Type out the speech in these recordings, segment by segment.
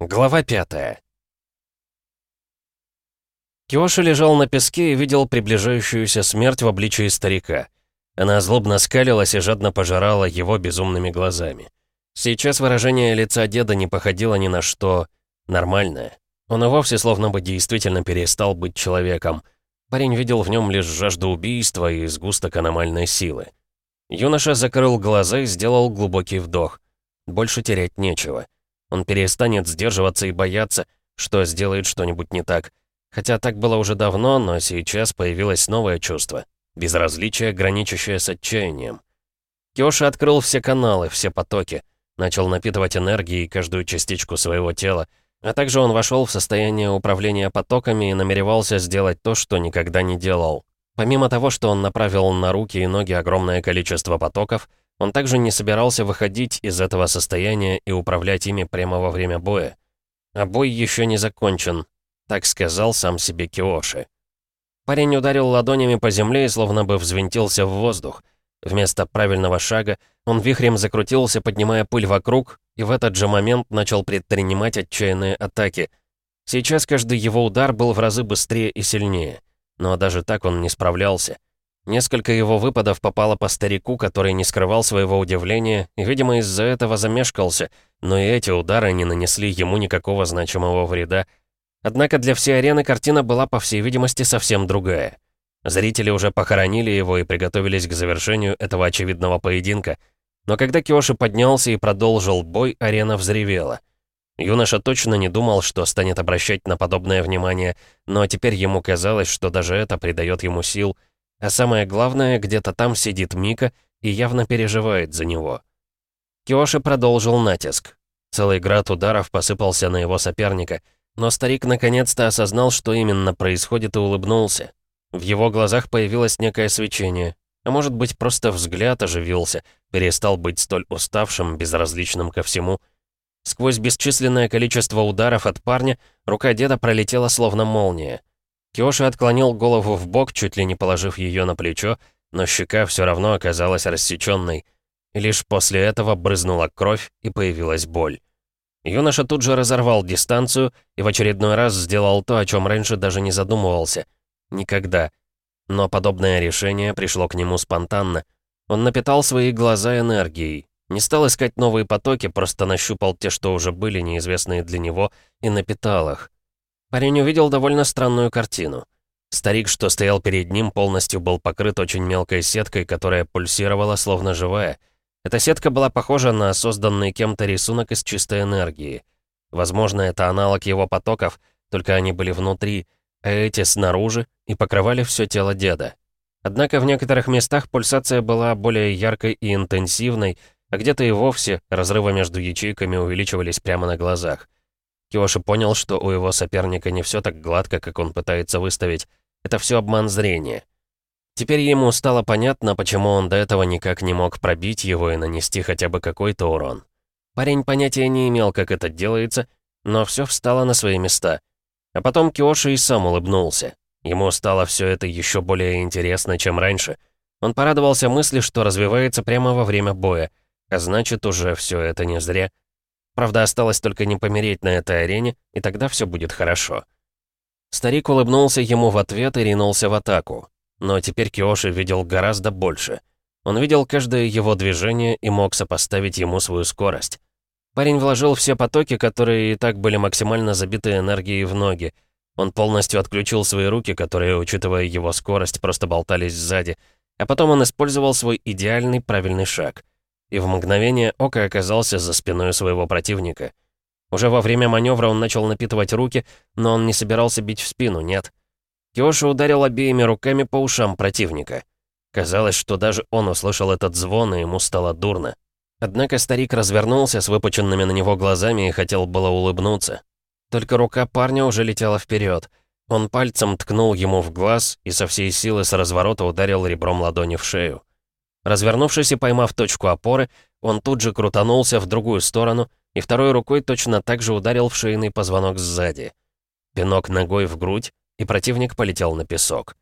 Глава пятая. Киоши лежал на песке и видел приближающуюся смерть в обличии старика. Она злобно скалилась и жадно пожирала его безумными глазами. Сейчас выражение лица деда не походило ни на что нормальное. Он и вовсе словно бы действительно перестал быть человеком. Парень видел в нем лишь жажду убийства и сгусток аномальной силы. Юноша закрыл глаза и сделал глубокий вдох. Больше терять нечего. Он перестанет сдерживаться и бояться, что сделает что-нибудь не так. Хотя так было уже давно, но сейчас появилось новое чувство. Безразличие, граничащее с отчаянием. Киоши открыл все каналы, все потоки. Начал напитывать энергией каждую частичку своего тела. А также он вошел в состояние управления потоками и намеревался сделать то, что никогда не делал. Помимо того, что он направил на руки и ноги огромное количество потоков, он также не собирался выходить из этого состояния и управлять ими прямо во время боя. А бой еще не закончен, так сказал сам себе Киоши. Парень ударил ладонями по земле и словно бы взвинтился в воздух. Вместо правильного шага он вихрем закрутился, поднимая пыль вокруг, и в этот же момент начал предпринимать отчаянные атаки. Сейчас каждый его удар был в разы быстрее и сильнее. Но даже так он не справлялся. Несколько его выпадов попало по старику, который не скрывал своего удивления и, видимо, из-за этого замешкался, но и эти удары не нанесли ему никакого значимого вреда. Однако для всей арены картина была, по всей видимости, совсем другая. Зрители уже похоронили его и приготовились к завершению этого очевидного поединка. Но когда Киоши поднялся и продолжил бой, арена взревела. Юноша точно не думал, что станет обращать на подобное внимание, но теперь ему казалось, что даже это придает ему сил — а самое главное, где-то там сидит Мика и явно переживает за него. Киоши продолжил натиск. Целый град ударов посыпался на его соперника, но старик наконец-то осознал, что именно происходит, и улыбнулся. В его глазах появилось некое свечение, а может быть, просто взгляд оживился, перестал быть столь уставшим, безразличным ко всему. Сквозь бесчисленное количество ударов от парня рука деда пролетела словно молния. Киоши отклонил голову в бок, чуть ли не положив ее на плечо, но щека все равно оказалась рассеченной. И лишь после этого брызнула кровь и появилась боль. Юноша тут же разорвал дистанцию и в очередной раз сделал то, о чем раньше даже не задумывался. Никогда. Но подобное решение пришло к нему спонтанно. Он напитал свои глаза энергией. Не стал искать новые потоки, просто нащупал те, что уже были неизвестные для него, и напитал их. Парень увидел довольно странную картину. Старик, что стоял перед ним, полностью был покрыт очень мелкой сеткой, которая пульсировала, словно живая. Эта сетка была похожа на созданный кем-то рисунок из чистой энергии. Возможно, это аналог его потоков, только они были внутри, а эти снаружи, и покрывали все тело деда. Однако в некоторых местах пульсация была более яркой и интенсивной, а где-то и вовсе разрывы между ячейками увеличивались прямо на глазах. Киоши понял, что у его соперника не все так гладко, как он пытается выставить. Это все обман зрения. Теперь ему стало понятно, почему он до этого никак не мог пробить его и нанести хотя бы какой-то урон. Парень понятия не имел, как это делается, но все встало на свои места. А потом Киоши и сам улыбнулся. Ему стало все это еще более интересно, чем раньше. Он порадовался мысли, что развивается прямо во время боя, а значит, уже все это не зря. Правда, осталось только не помереть на этой арене, и тогда все будет хорошо. Старик улыбнулся ему в ответ и ринулся в атаку. Но теперь Киоши видел гораздо больше. Он видел каждое его движение и мог сопоставить ему свою скорость. Парень вложил все потоки, которые и так были максимально забиты энергией в ноги. Он полностью отключил свои руки, которые, учитывая его скорость, просто болтались сзади. А потом он использовал свой идеальный правильный шаг — и в мгновение ока оказался за спиной своего противника. Уже во время маневра он начал напитывать руки, но он не собирался бить в спину, нет. Киоши ударил обеими руками по ушам противника. Казалось, что даже он услышал этот звон, и ему стало дурно. Однако старик развернулся с выпученными на него глазами и хотел было улыбнуться. Только рука парня уже летела вперед. Он пальцем ткнул ему в глаз и со всей силы с разворота ударил ребром ладони в шею. Развернувшись и поймав точку опоры, он тут же крутанулся в другую сторону и второй рукой точно так же ударил в шейный позвонок сзади. Пинок ногой в грудь, и противник полетел на песок.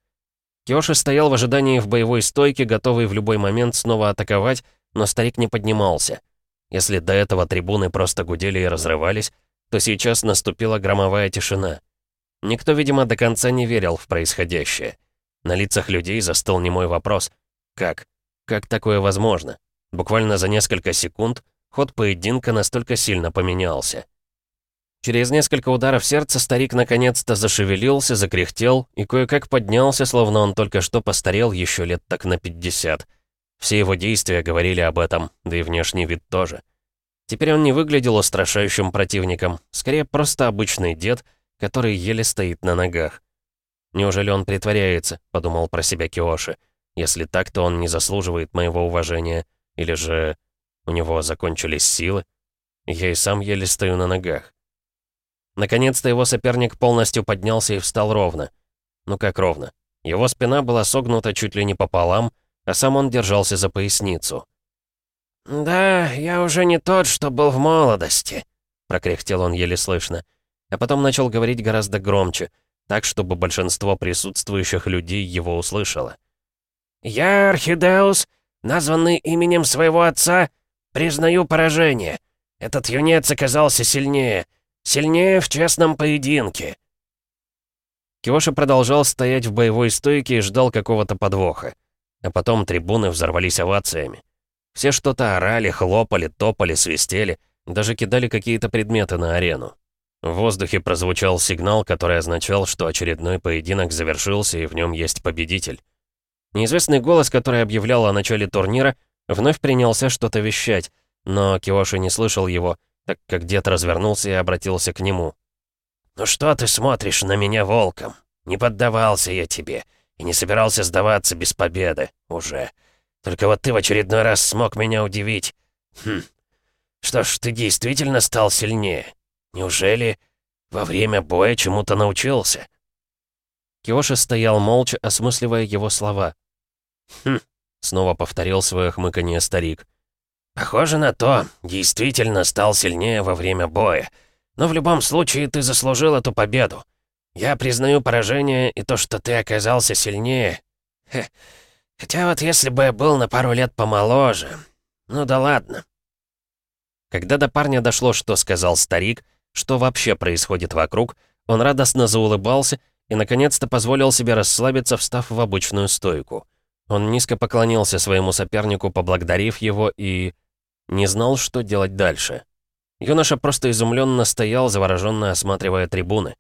Киоши стоял в ожидании в боевой стойке, готовый в любой момент снова атаковать, но старик не поднимался. Если до этого трибуны просто гудели и разрывались, то сейчас наступила громовая тишина. Никто, видимо, до конца не верил в происходящее. На лицах людей застыл немой вопрос «Как? Как такое возможно?» Буквально за несколько секунд ход поединка настолько сильно поменялся. Через несколько ударов сердца старик наконец-то зашевелился, закряхтел и кое-как поднялся, словно он только что постарел еще лет так на 50. Все его действия говорили об этом, да и внешний вид тоже. Теперь он не выглядел устрашающим противником, скорее просто обычный дед, который еле стоит на ногах. «Неужели он притворяется?» — подумал про себя Киоши. «Если так, то он не заслуживает моего уважения. Или же у него закончились силы? Я и сам еле стою на ногах». Наконец-то его соперник полностью поднялся и встал ровно. Ну как ровно? Его спина была согнута чуть ли не пополам, а сам он держался за поясницу. «Да, я уже не тот, что был в молодости», — прокряхтел он еле слышно. А потом начал говорить гораздо громче, так, чтобы большинство присутствующих людей его услышало. «Я, Архидеус, названный именем своего отца, признаю поражение. Этот юнец оказался сильнее. Сильнее в честном поединке». Киоши продолжал стоять в боевой стойке и ждал какого-то подвоха. А потом трибуны взорвались овациями. Все что-то орали, хлопали, топали, свистели, даже кидали какие-то предметы на арену. В воздухе прозвучал сигнал, который означал, что очередной поединок завершился и в нем есть победитель. Неизвестный голос, который объявлял о начале турнира, вновь принялся что-то вещать, но Киоши не слышал его, так как дед развернулся и обратился к нему. «Ну что ты смотришь на меня волком? Не поддавался я тебе и не собирался сдаваться без победы уже. Только вот ты в очередной раз смог меня удивить. Хм. Что ж, ты действительно стал сильнее. Неужели во время боя чему-то научился?» Киоши стоял молча, осмысливая его слова. «Хм», — снова повторил свое хмыканье старик. «Похоже на то, действительно стал сильнее во время боя. Но в любом случае ты заслужил эту победу. Я признаю поражение и то, что ты оказался сильнее. Хе. Хотя вот если бы я был на пару лет помоложе... Ну да ладно». Когда до парня дошло, что сказал старик, что вообще происходит вокруг, он радостно заулыбался и, наконец-то, позволил себе расслабиться, встав в обычную стойку. Он низко поклонился своему сопернику, поблагодарив его, и не знал, что делать дальше. Юноша просто изумленно стоял, завороженно осматривая трибуны.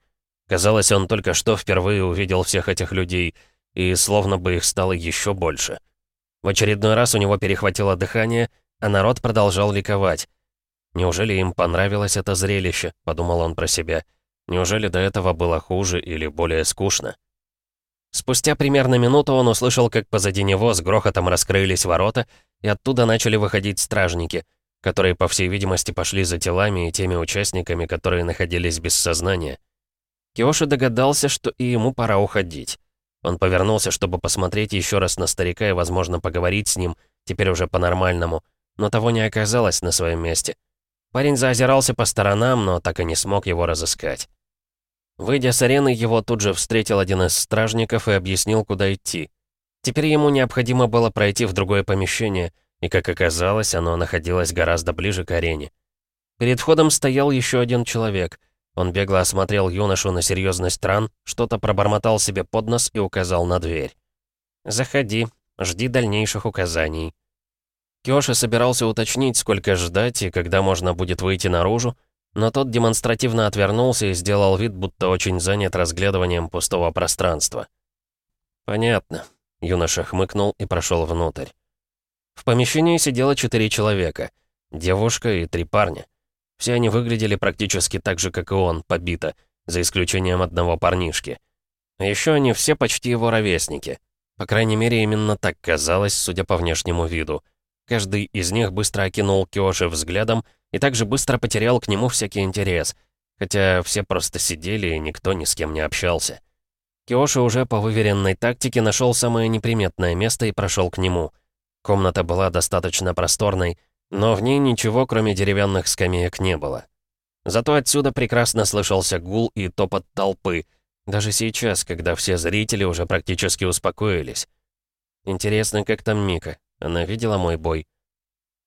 Казалось, он только что впервые увидел всех этих людей, и словно бы их стало еще больше. В очередной раз у него перехватило дыхание, а народ продолжал ликовать. «Неужели им понравилось это зрелище?» — подумал он про себя. «Неужели до этого было хуже или более скучно?» Спустя примерно минуту он услышал, как позади него с грохотом раскрылись ворота, и оттуда начали выходить стражники, которые, по всей видимости, пошли за телами и теми участниками, которые находились без сознания. Киоши догадался, что и ему пора уходить. Он повернулся, чтобы посмотреть еще раз на старика и, возможно, поговорить с ним, теперь уже по-нормальному, но того не оказалось на своем месте. Парень заозирался по сторонам, но так и не смог его разыскать. Выйдя с арены, его тут же встретил один из стражников и объяснил, куда идти. Теперь ему необходимо было пройти в другое помещение, и, как оказалось, оно находилось гораздо ближе к арене. Перед входом стоял еще один человек. Он бегло осмотрел юношу на серьезность ран, что-то пробормотал себе под нос и указал на дверь. «Заходи, жди дальнейших указаний». Киоши собирался уточнить, сколько ждать и когда можно будет выйти наружу, но тот демонстративно отвернулся и сделал вид, будто очень занят разглядыванием пустого пространства. «Понятно», Юноша хмыкнул и прошел внутрь. В помещении сидело четыре человека. Девушка и три парня. Все они выглядели практически так же, как и он, побито, за исключением одного парнишки. А еще они все почти его ровесники. По крайней мере, именно так казалось, судя по внешнему виду. Каждый из них быстро окинул Киоши взглядом и также быстро потерял к нему всякий интерес, хотя все просто сидели и никто ни с кем не общался. Киоши уже по выверенной тактике нашел самое неприметное место и прошел к нему. Комната была достаточно просторной, но в ней ничего, кроме деревянных скамеек, не было. Зато отсюда прекрасно слышался гул и топот толпы, даже сейчас, когда все зрители уже практически успокоились. Интересно, как там Мика? Она видела мой бой?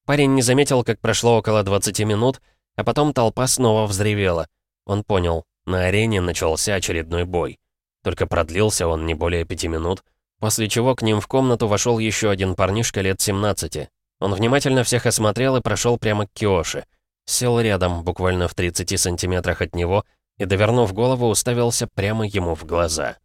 Парень не заметил, как прошло около 20 минут, А потом толпа снова взревела. Он понял, на арене начался очередной бой. Только продлился он не более пяти минут, после чего к ним в комнату вошел еще один парнишка лет 17. Он внимательно всех осмотрел и прошел прямо к Киоши. Сел рядом, буквально в 30 сантиметрах от него, и, довернув голову, уставился прямо ему в глаза.